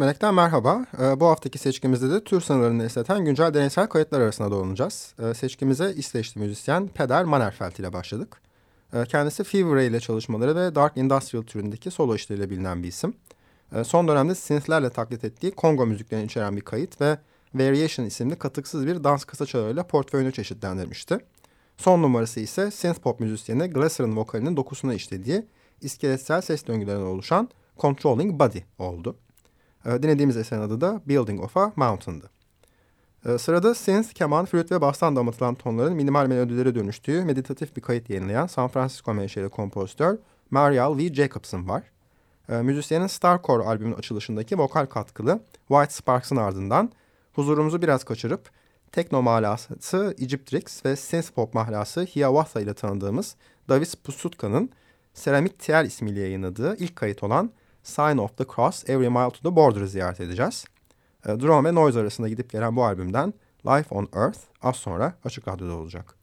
Melek'ten merhaba. Ee, bu haftaki seçkimizde de tür sınırlarını esneten güncel deneysel kayıtlar arasında dolanacağız. Ee, seçkimize İsveçli müzisyen Peder Mannerfeld ile başladık. Ee, kendisi Fever Ray ile çalışmaları ve Dark Industrial türündeki solo işleriyle bilinen bir isim. Son dönemde synthlerle taklit ettiği Kongo müziklerini içeren bir kayıt ve Variation isimli katıksız bir dans kısa çalarıyla portföyünü çeşitlendirmişti. Son numarası ise synth pop müzisyeni Glasser'ın vokalinin dokusuna işlediği iskeletsel ses döngülerine oluşan Controlling Body oldu. E, dinlediğimiz eserin adı da Building of a Mountain'dı. E, sırada synth, keman, flüt ve bastan damatılan tonların minimal melodilere dönüştüğü meditatif bir kayıt yayınlayan San Francisco menşeli kompozitör Marial V. Jacobson var. E, müzisyenin Starcore albümünün açılışındaki vokal katkılı White Sparks'ın ardından huzurumuzu biraz kaçırıp tekno mahlası Egyptrix ve synth pop mahlası Hiawatha ile tanıdığımız Davis Pusutka'nın Ceramic Tier ismiyle yayınladığı ilk kayıt olan Sign of the Cross, Every Mile to the Border'ı ziyaret edeceğiz. E, Drone ve Noise arasında gidip gelen bu albümden Life on Earth az sonra Açık Radyo'da olacak.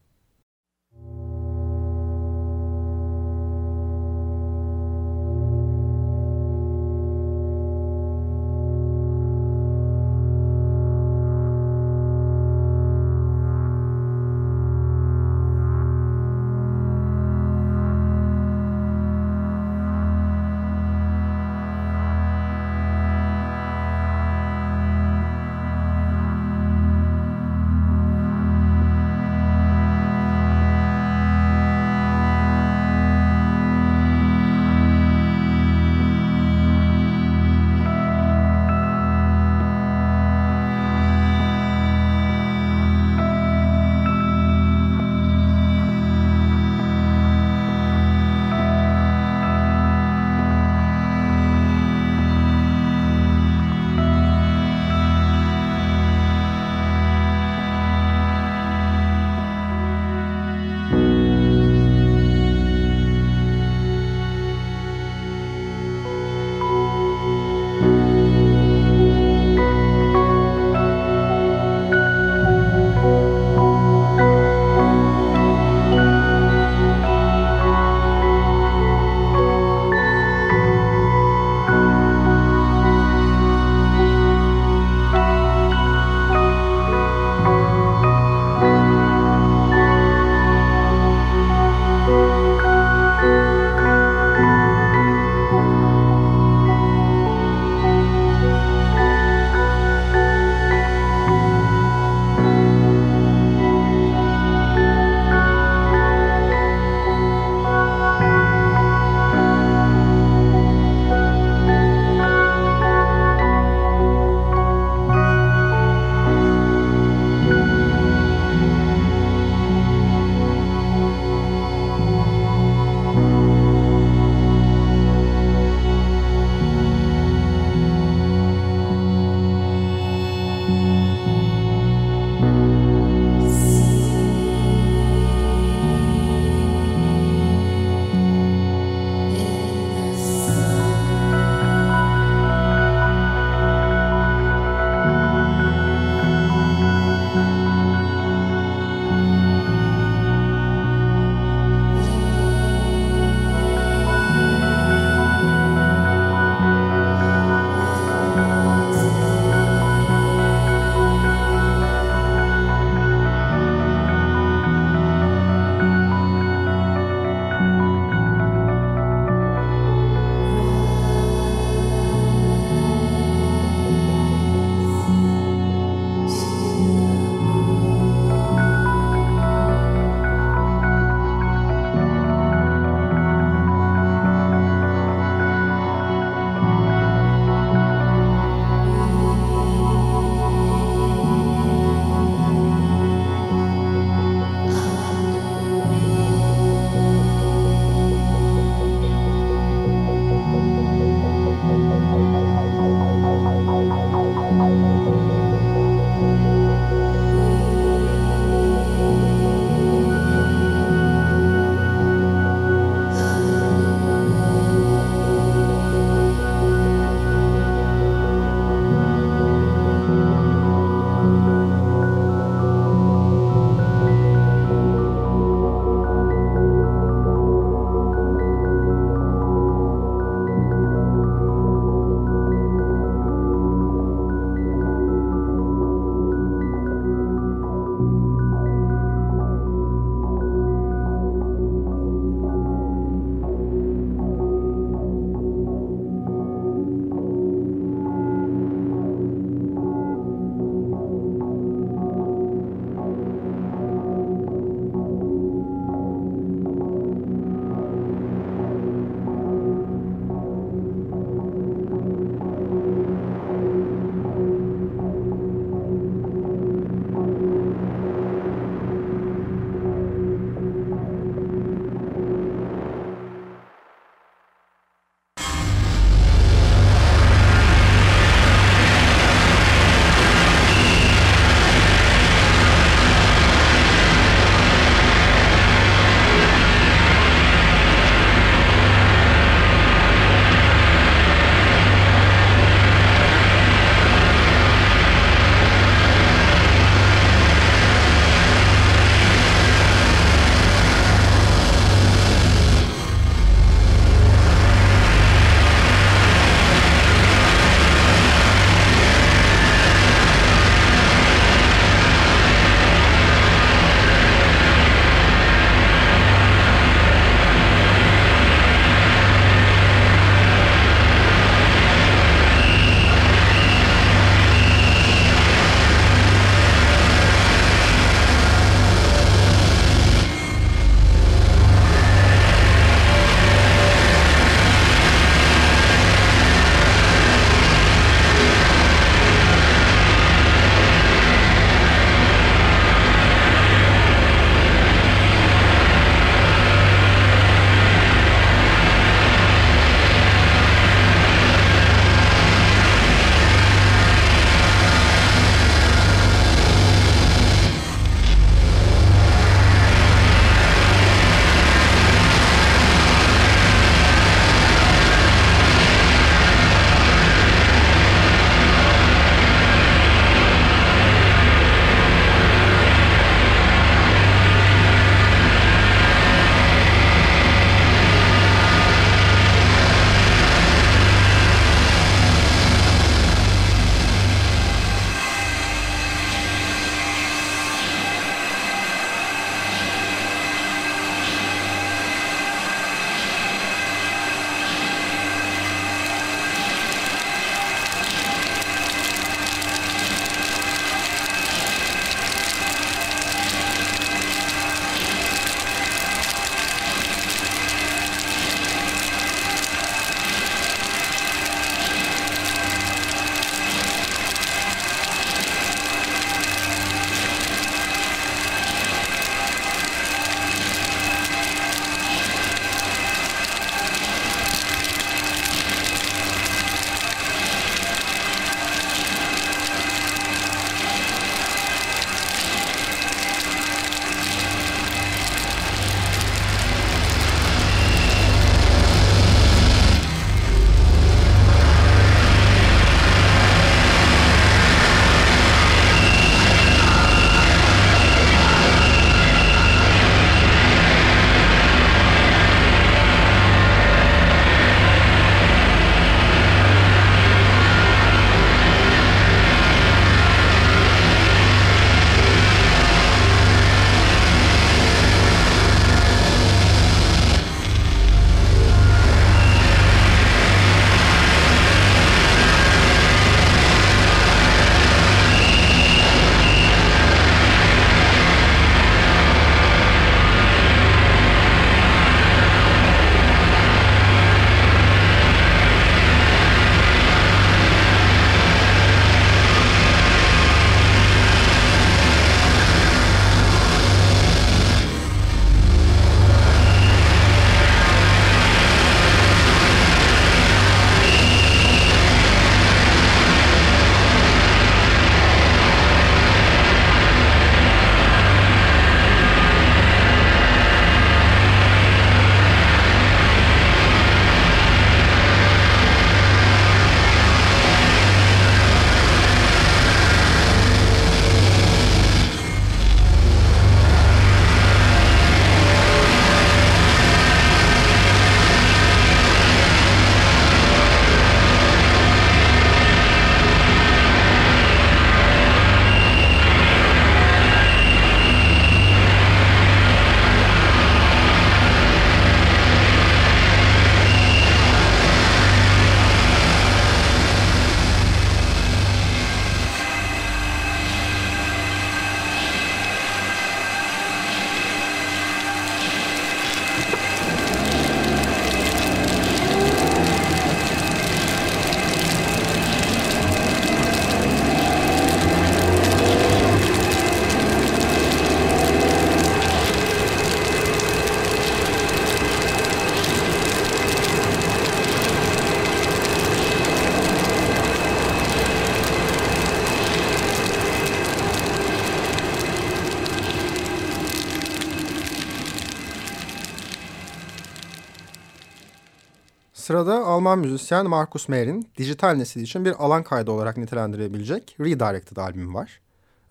Sırada Alman müzisyen Markus Mayer'in dijital nesil için bir alan kaydı olarak nitelendirebilecek Redirected albümü var.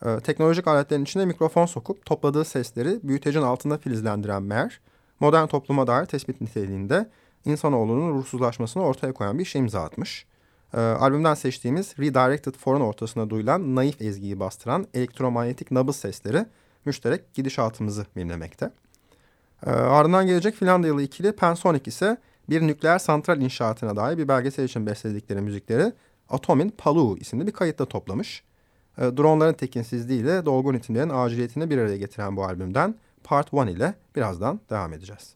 Ee, teknolojik aletlerin içine mikrofon sokup topladığı sesleri büyütecin altında filizlendiren Mayer, modern topluma dair tespit niteliğinde insanoğlunun ruhsuzlaşmasını ortaya koyan bir şey imza atmış. Ee, albümden seçtiğimiz Redirected For'un ortasına duyulan naif ezgiyi bastıran elektromanyetik nabız sesleri müşterek gidişatımızı mimlemekte. Ee, ardından gelecek Finlandiyalı ikili Pensonic ise bir nükleer santral inşaatına dair bir belgesel için besledikleri müzikleri Atomin Palu isimli bir kayıtta toplamış. E, dronların tekinsizliğiyle dolgun ritimlerin aciliyetini bir araya getiren bu albümden Part 1 ile birazdan devam edeceğiz.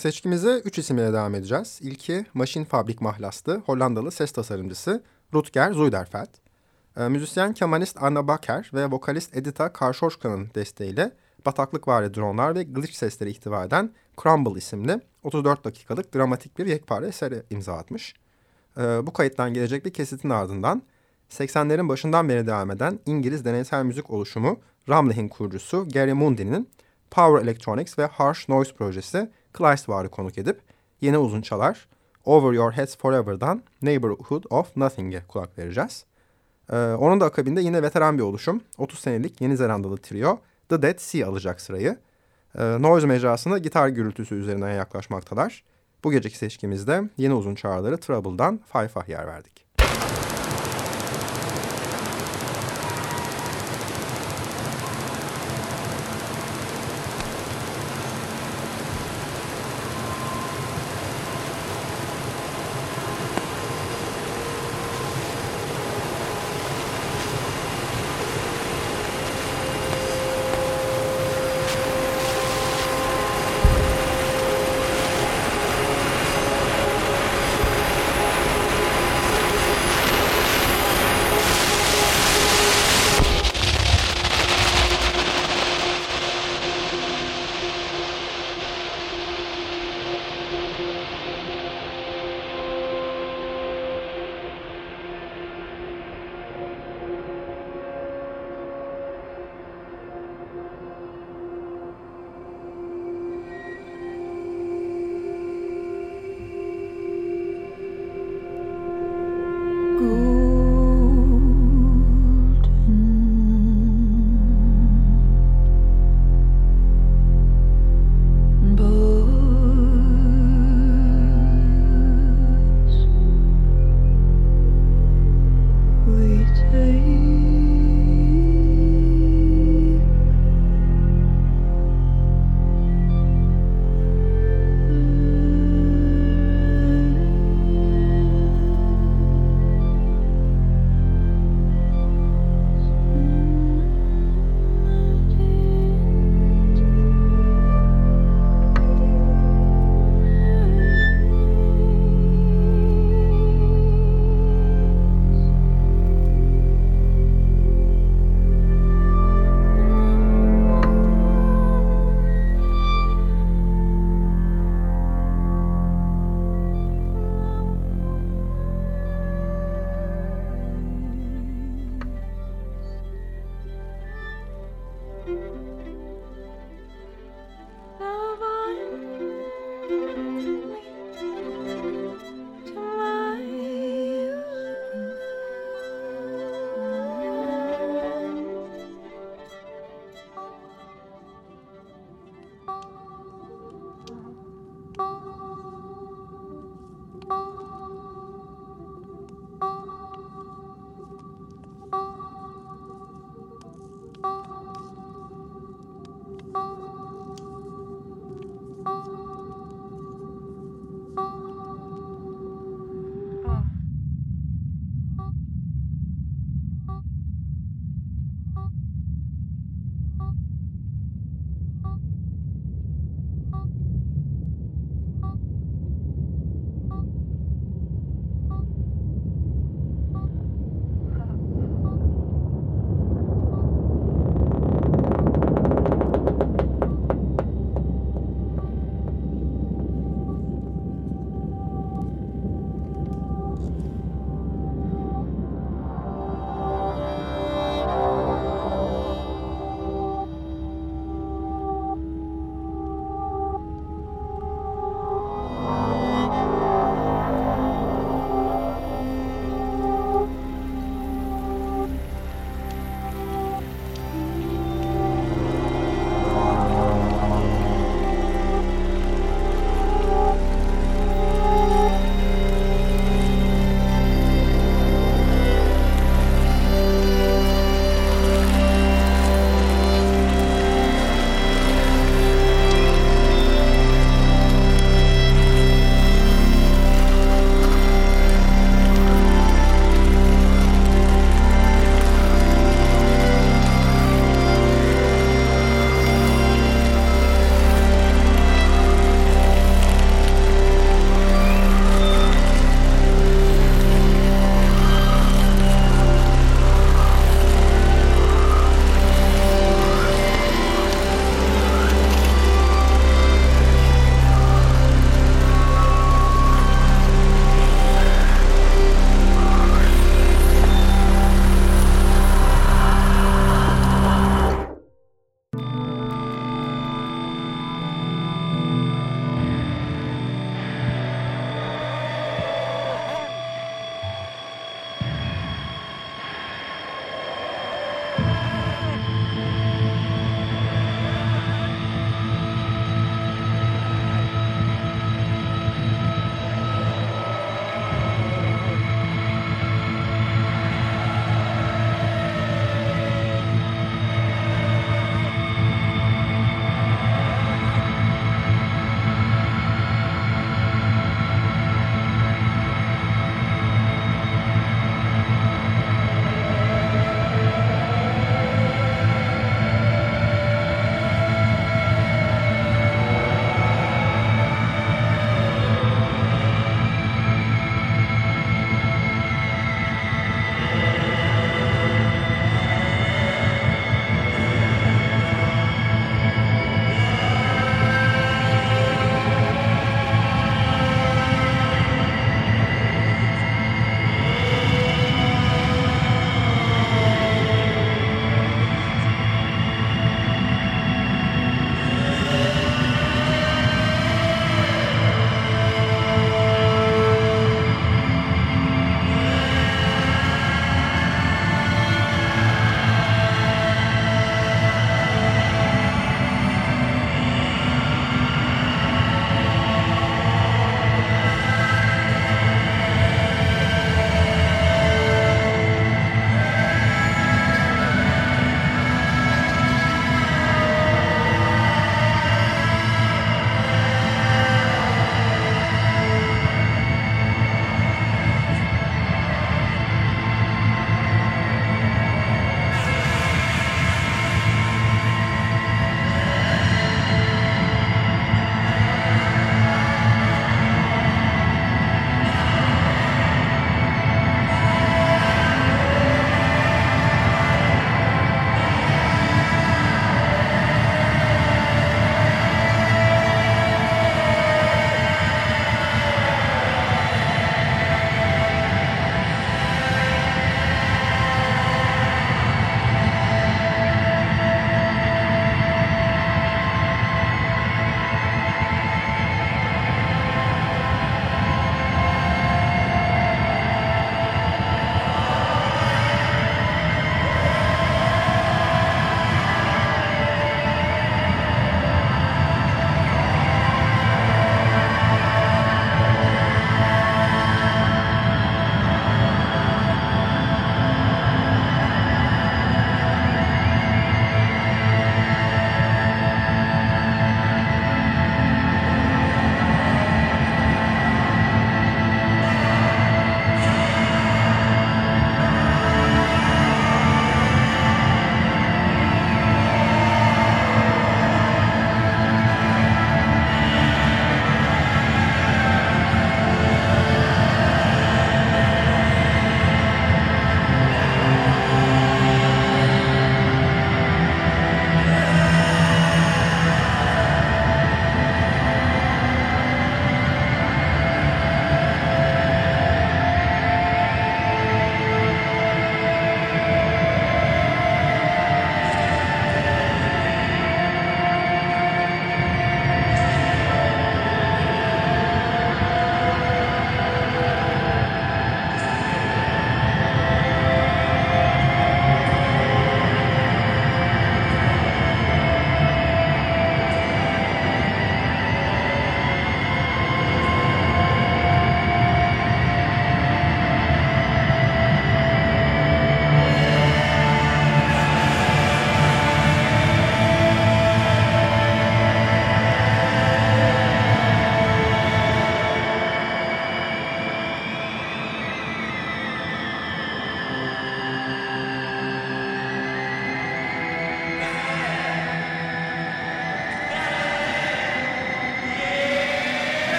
Seçkimize 3 isimle devam edeceğiz. İlki Machine Fabrik mahlaslı Hollandalı ses tasarımcısı Rutger Zuiderfeld. E, müzisyen kemanist Anna Baker ve vokalist Edita Karşoşka'nın desteğiyle bataklıkvari dronlar ve glitch sesleri ihtiva eden Crumble isimli 34 dakikalık dramatik bir yekpare eseri imza atmış. E, bu kayıttan gelecek bir kesitin ardından 80'lerin başından beri devam eden İngiliz deneysel müzik oluşumu Ramleh'in kurucusu Gary Mundy'nin Power Electronics ve Harsh Noise projesi Kleistwar'ı konuk edip yeni uzun çalar Over Your Heads Forever'dan Neighborhood of Nothing'e kulak vereceğiz. Ee, onun da akabinde yine veteran bir oluşum 30 senelik Yeni Zelandalı trio The Dead Sea alacak sırayı. Ee, noise mecrasına gitar gürültüsü üzerinden yaklaşmaktalar. Bu geceki seçkimizde yeni uzun çağrıları Trouble'dan Five Fah yer verdik.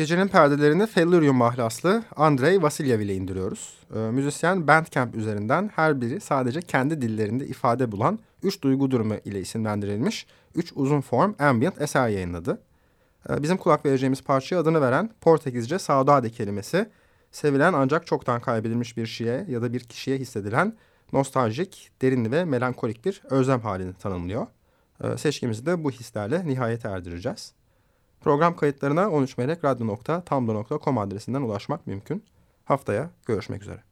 Gecenin perdelerini Fellurium mahlaslı Andrei Vasilyev ile indiriyoruz. Ee, müzisyen Bandcamp üzerinden her biri sadece kendi dillerinde ifade bulan üç duygu durumu ile isimlendirilmiş üç uzun form ambient eser yayınladı. Ee, bizim kulak vereceğimiz parçaya adını veren Portekizce saudade kelimesi sevilen ancak çoktan kaybedilmiş bir şeye ya da bir kişiye hissedilen nostaljik, derin ve melankolik bir özlem halini tanımlıyor. Ee, seçkimizi de bu hislerle nihayete erdireceğiz. Program kayıtlarına 13melekradyo.tumblr.com adresinden ulaşmak mümkün. Haftaya görüşmek üzere.